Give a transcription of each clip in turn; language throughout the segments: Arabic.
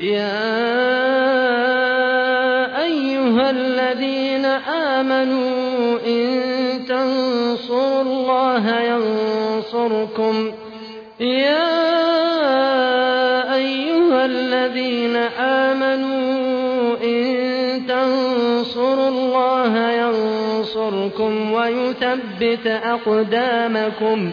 يا أيها الذين آمنوا إن تنصروا الله ينصركم. يا أيها الذين آمنوا إن تنصروا الله ينصركم ويثبت أقدامكم.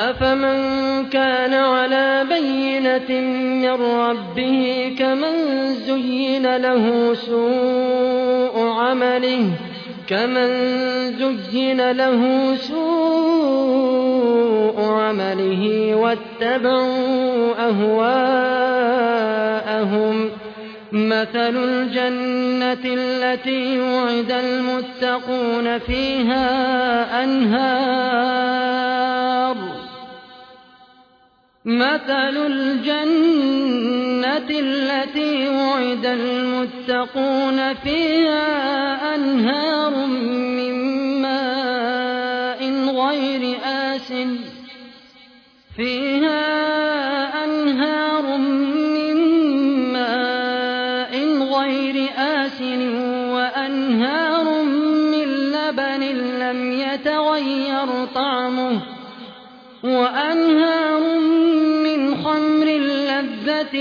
أفمن كان على بينة من ربه كمن زين له سوء عمله كمن زين له سوء عمله واتبعوا أهواءهم مثل الجنة التي وعد المتقون فيها أنهار مثل الجنة التي وعد المتقون فيها أنهار من ماء غير آس فيها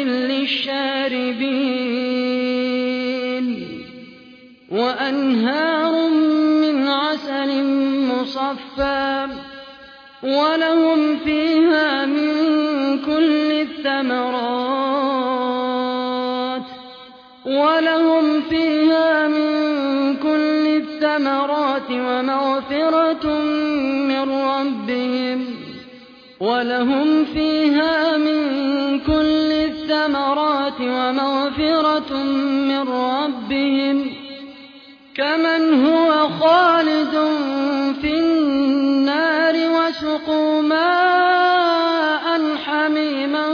للشاربين وأنهار من عسل مصفى ولهم فيها من كل الثمرات ولهم فيها من كل الثمرات ومغفرة من ربهم ولهم فيها الثمرات ومغفرة من ربهم كمن هو خالد في النار وسقوا ماء حميما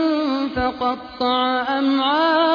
فقطع أمعاءهم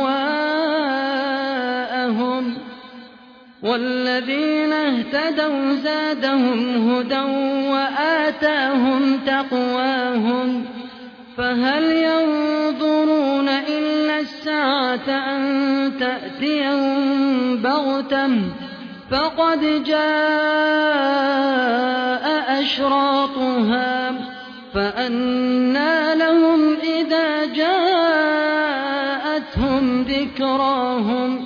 والذين اهتدوا زادهم هدى وآتاهم تقواهم فهل ينظرون إلا الساعة أن تأتيهم بغتة فقد جاء أشراطها فأنى لهم إذا جاءتهم ذكراهم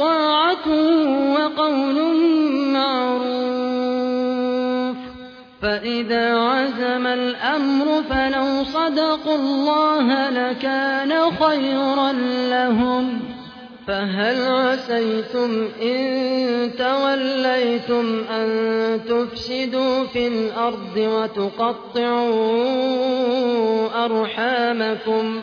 طاعة وقول معروف. فإذا عزم الأمر فلو صدقوا الله لكان خيرا لهم. فهل عسيتم إن توليتم أن تفسدوا في الأرض وتقطعوا أرحامكم؟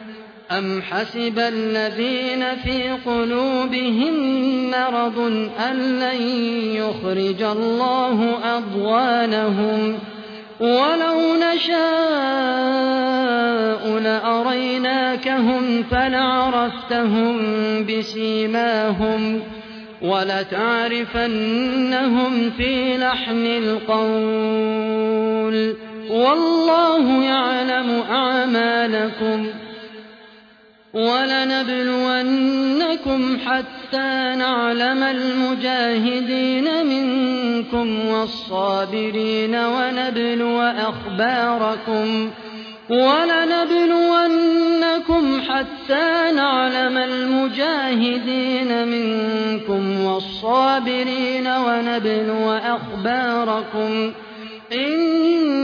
أم حسب الذين في قلوبهم مرض أن لن يخرج الله أضوانهم ولو نشاء لأريناكهم فلعرفتهم بسيماهم ولتعرفنهم في لحن القول والله يعلم أعمالكم ولنبلونكم حتى نعلم المجاهدين منكم والصابرين ونبلو أخباركم ولنبلونكم حتى نعلم المجاهدين منكم والصابرين ونبلو أخباركم إن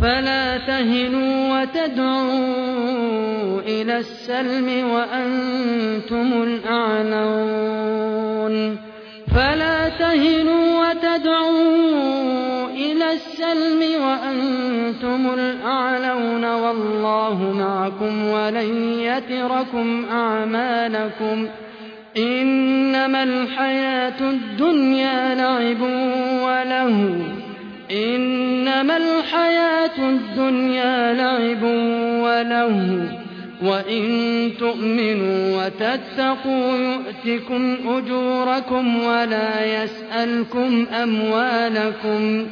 فلا تهنوا وتدعوا إلى السلم وأنتم الأعلون. فلا تهنوا وتدعوا إلى السلم وأنتم الأعلون. والله معكم ولن يتركم أعمالكم. إنما الحياة الدنيا لعب وله إنما الحياة الدنيا لعب وله وإن تؤمنوا وتتقوا يؤتكم أجوركم ولا يسألكم أموالكم.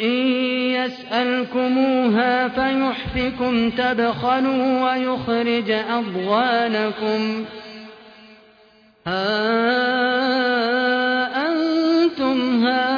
إن يسألكموها فيحفكم تبخلوا ويخرج أضغانكم. ها أنتم هؤلاء